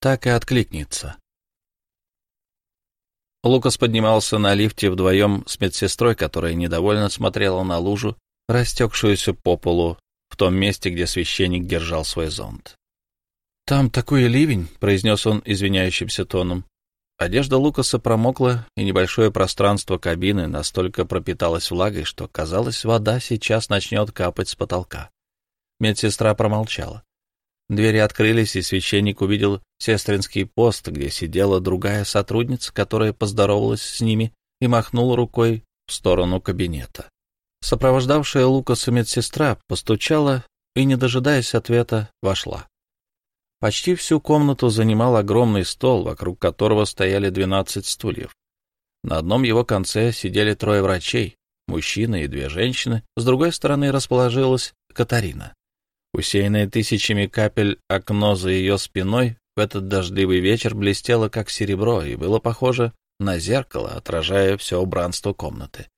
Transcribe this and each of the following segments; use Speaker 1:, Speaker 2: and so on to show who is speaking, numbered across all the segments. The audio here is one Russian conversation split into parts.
Speaker 1: так и откликнется. Лукас поднимался на лифте вдвоем с медсестрой, которая недовольно смотрела на лужу, растекшуюся по полу в том месте, где священник держал свой зонт. «Там такой ливень», — произнес он извиняющимся тоном. Одежда Лукаса промокла, и небольшое пространство кабины настолько пропиталось влагой, что, казалось, вода сейчас начнет капать с потолка. Медсестра промолчала. Двери открылись, и священник увидел сестринский пост, где сидела другая сотрудница, которая поздоровалась с ними и махнула рукой в сторону кабинета. Сопровождавшая Лукаса медсестра постучала и, не дожидаясь ответа, вошла. Почти всю комнату занимал огромный стол, вокруг которого стояли двенадцать стульев. На одном его конце сидели трое врачей, мужчина и две женщины, с другой стороны расположилась Катарина. Усеянное тысячами капель окно за ее спиной в этот дождливый вечер блестело, как серебро, и было похоже на зеркало, отражая все убранство комнаты.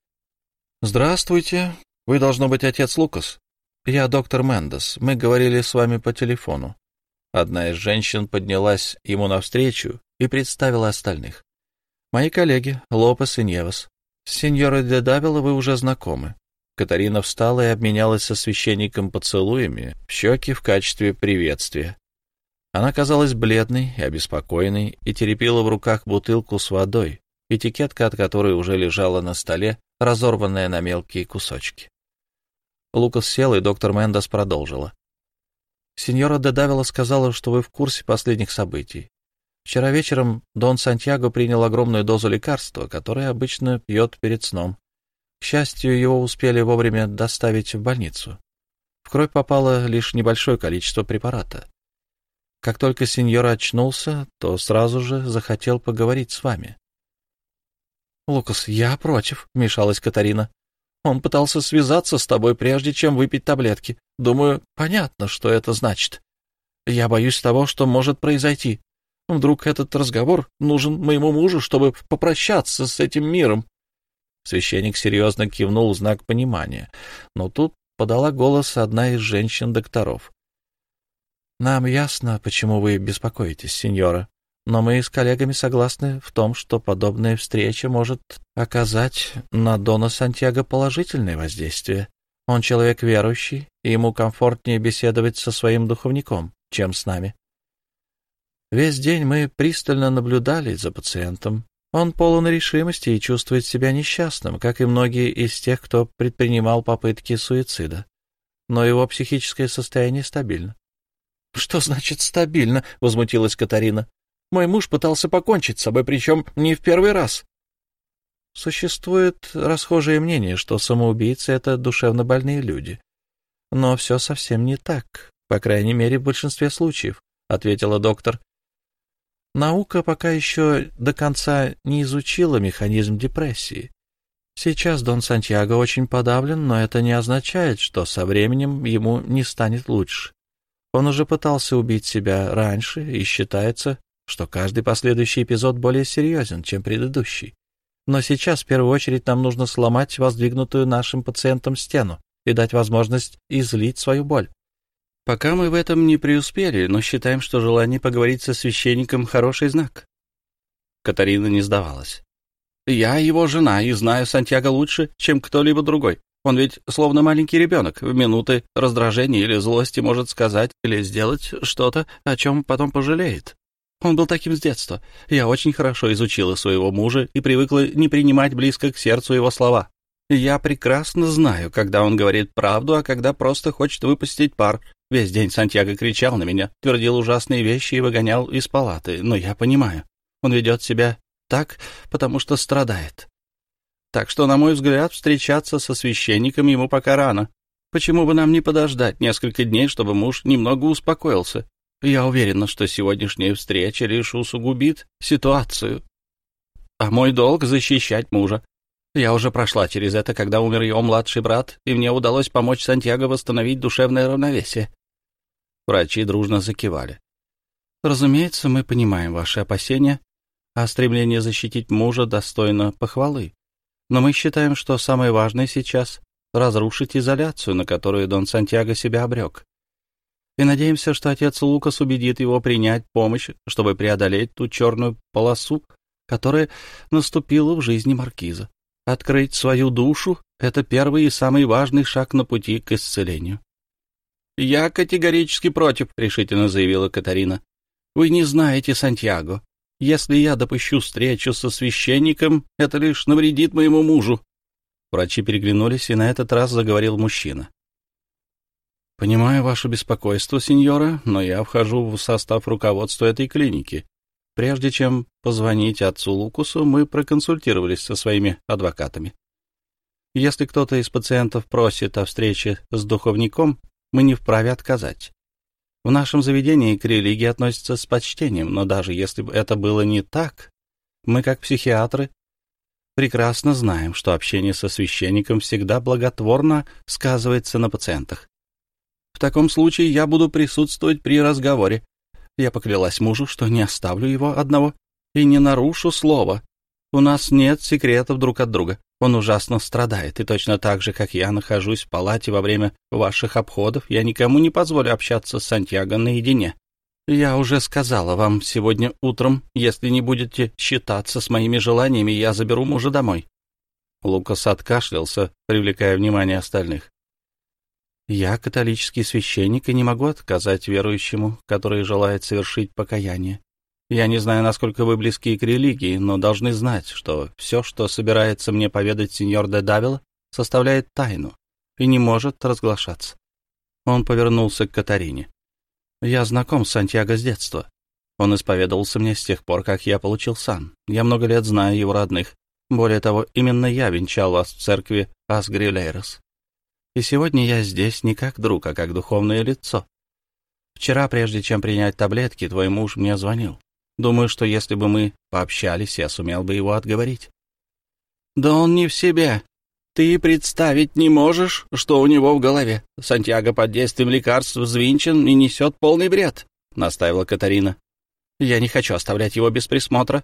Speaker 1: «Здравствуйте. Вы, должно быть, отец Лукас. Я доктор Мендес. Мы говорили с вами по телефону. Одна из женщин поднялась ему навстречу и представила остальных. «Мои коллеги, Лопес и Невас. С сеньорой де Давила вы уже знакомы». Катарина встала и обменялась со священником поцелуями щеки в качестве приветствия. Она казалась бледной и обеспокоенной и теребила в руках бутылку с водой, этикетка от которой уже лежала на столе, разорванная на мелкие кусочки. Лукас сел, и доктор Мендес продолжила. Сеньора де Давила сказала, что вы в курсе последних событий. Вчера вечером Дон Сантьяго принял огромную дозу лекарства, которое обычно пьет перед сном. К счастью, его успели вовремя доставить в больницу. В кровь попало лишь небольшое количество препарата. Как только сеньор очнулся, то сразу же захотел поговорить с вами. — Лукас, я против, — вмешалась Катарина. Он пытался связаться с тобой, прежде чем выпить таблетки. Думаю, понятно, что это значит. Я боюсь того, что может произойти. Вдруг этот разговор нужен моему мужу, чтобы попрощаться с этим миром. Священник серьезно кивнул в знак понимания, но тут подала голос одна из женщин-докторов. — Нам ясно, почему вы беспокоитесь, сеньора но мы с коллегами согласны в том, что подобная встреча может оказать на Дона Сантьяго положительное воздействие. Он человек верующий, и ему комфортнее беседовать со своим духовником, чем с нами. Весь день мы пристально наблюдали за пациентом. Он полон решимости и чувствует себя несчастным, как и многие из тех, кто предпринимал попытки суицида. Но его психическое состояние стабильно. — Что значит стабильно? — возмутилась Катарина. Мой муж пытался покончить с собой, причем не в первый раз. Существует расхожее мнение, что самоубийцы — это душевно больные люди. Но все совсем не так, по крайней мере, в большинстве случаев, — ответила доктор. Наука пока еще до конца не изучила механизм депрессии. Сейчас Дон Сантьяго очень подавлен, но это не означает, что со временем ему не станет лучше. Он уже пытался убить себя раньше и считается, что каждый последующий эпизод более серьезен, чем предыдущий. Но сейчас в первую очередь нам нужно сломать воздвигнутую нашим пациентам стену и дать возможность излить свою боль. Пока мы в этом не преуспели, но считаем, что желание поговорить со священником — хороший знак. Катарина не сдавалась. «Я его жена и знаю Сантьяго лучше, чем кто-либо другой. Он ведь словно маленький ребенок, в минуты раздражения или злости может сказать или сделать что-то, о чем потом пожалеет. Он был таким с детства. Я очень хорошо изучила своего мужа и привыкла не принимать близко к сердцу его слова. Я прекрасно знаю, когда он говорит правду, а когда просто хочет выпустить пар. Весь день Сантьяго кричал на меня, твердил ужасные вещи и выгонял из палаты. Но я понимаю, он ведет себя так, потому что страдает. Так что, на мой взгляд, встречаться со священником ему пока рано. Почему бы нам не подождать несколько дней, чтобы муж немного успокоился я уверена, что сегодняшняя встреча лишь усугубит ситуацию. А мой долг — защищать мужа. Я уже прошла через это, когда умер его младший брат, и мне удалось помочь Сантьяго восстановить душевное равновесие. Врачи дружно закивали. Разумеется, мы понимаем ваши опасения, а стремление защитить мужа достойно похвалы. Но мы считаем, что самое важное сейчас — разрушить изоляцию, на которую Дон Сантьяго себя обрек. и надеемся, что отец Лукас убедит его принять помощь, чтобы преодолеть ту черную полосу, которая наступила в жизни маркиза. Открыть свою душу — это первый и самый важный шаг на пути к исцелению. «Я категорически против», — решительно заявила Катарина. «Вы не знаете Сантьяго. Если я допущу встречу со священником, это лишь навредит моему мужу». Врачи переглянулись, и на этот раз заговорил мужчина. «Понимаю ваше беспокойство, сеньора, но я вхожу в состав руководства этой клиники. Прежде чем позвонить отцу Лукусу, мы проконсультировались со своими адвокатами. Если кто-то из пациентов просит о встрече с духовником, мы не вправе отказать. В нашем заведении к религии относятся с почтением, но даже если бы это было не так, мы, как психиатры, прекрасно знаем, что общение со священником всегда благотворно сказывается на пациентах. В таком случае я буду присутствовать при разговоре. Я поклялась мужу, что не оставлю его одного и не нарушу слова. У нас нет секретов друг от друга. Он ужасно страдает, и точно так же, как я нахожусь в палате во время ваших обходов, я никому не позволю общаться с Сантьяго наедине. Я уже сказала вам сегодня утром, если не будете считаться с моими желаниями, я заберу мужа домой. Лукас откашлялся, привлекая внимание остальных. Я католический священник и не могу отказать верующему, который желает совершить покаяние. Я не знаю, насколько вы близки к религии, но должны знать, что все, что собирается мне поведать сеньор де Давила, составляет тайну и не может разглашаться. Он повернулся к Катарине. Я знаком с Сантьяго с детства. Он исповедовался мне с тех пор, как я получил сан. Я много лет знаю его родных. Более того, именно я венчал вас в церкви Асгрилейрос. И сегодня я здесь не как друг, а как духовное лицо. Вчера, прежде чем принять таблетки, твой муж мне звонил. Думаю, что если бы мы пообщались, я сумел бы его отговорить. Да он не в себе. Ты представить не можешь, что у него в голове. Сантьяго под действием лекарств взвинчен и несет полный бред, — настаивала Катарина. Я не хочу оставлять его без присмотра.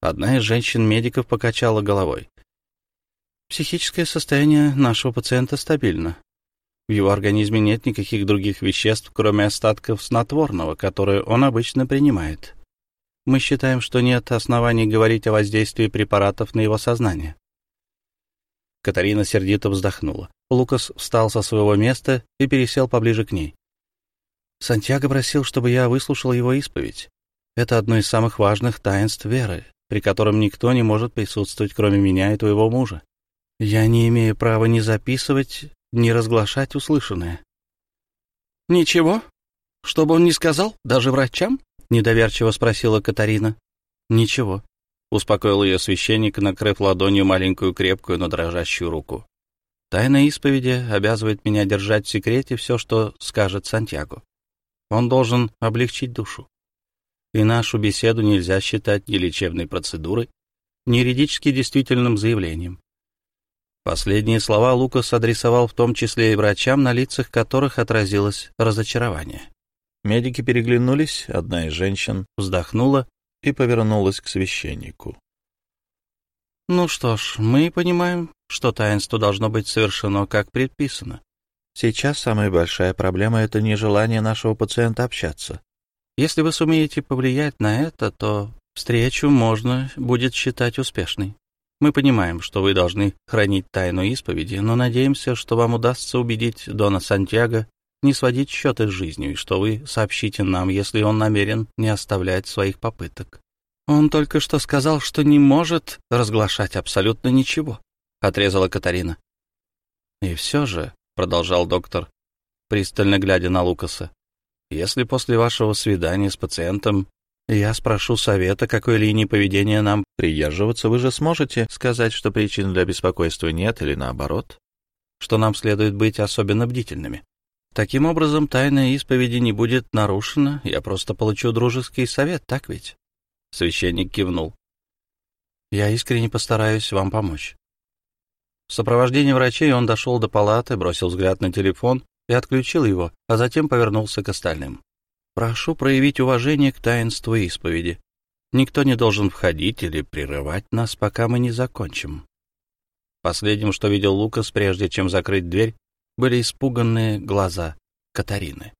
Speaker 1: Одна из женщин-медиков покачала головой. Психическое состояние нашего пациента стабильно. В его организме нет никаких других веществ, кроме остатков снотворного, которые он обычно принимает. Мы считаем, что нет оснований говорить о воздействии препаратов на его сознание. Катарина сердито вздохнула. Лукас встал со своего места и пересел поближе к ней. Сантьяго просил, чтобы я выслушал его исповедь. Это одно из самых важных таинств веры, при котором никто не может присутствовать, кроме меня и твоего мужа. Я не имею права ни записывать, ни разглашать услышанное. «Ничего? Что бы он ни сказал, даже врачам?» — недоверчиво спросила Катарина. «Ничего», — успокоил ее священник, накрыв ладонью маленькую крепкую, но дрожащую руку. «Тайна исповеди обязывает меня держать в секрете все, что скажет Сантьяго. Он должен облегчить душу. И нашу беседу нельзя считать ни лечебной процедурой, ни юридически действительным заявлением. Последние слова Лукас адресовал в том числе и врачам, на лицах которых отразилось разочарование. Медики переглянулись, одна из женщин вздохнула и повернулась к священнику. «Ну что ж, мы понимаем, что таинство должно быть совершено как предписано. Сейчас самая большая проблема — это нежелание нашего пациента общаться. Если вы сумеете повлиять на это, то встречу можно будет считать успешной. Мы понимаем, что вы должны хранить тайну исповеди, но надеемся, что вам удастся убедить Дона Сантьяго не сводить счеты с жизнью, и что вы сообщите нам, если он намерен не оставлять своих попыток. Он только что сказал, что не может разглашать абсолютно ничего, — отрезала Катарина. И все же, — продолжал доктор, пристально глядя на Лукаса, — если после вашего свидания с пациентом я спрошу совета, какой линии поведения нам придерживаться. Вы же сможете сказать, что причин для беспокойства нет или наоборот, что нам следует быть особенно бдительными. Таким образом, тайна исповеди не будет нарушена, я просто получу дружеский совет, так ведь? Священник кивнул. Я искренне постараюсь вам помочь. В сопровождении врачей он дошел до палаты, бросил взгляд на телефон и отключил его, а затем повернулся к остальным. Прошу проявить уважение к таинству исповеди. Никто не должен входить или прерывать нас, пока мы не закончим. Последним, что видел Лукас, прежде чем закрыть дверь, были испуганные глаза Катарины.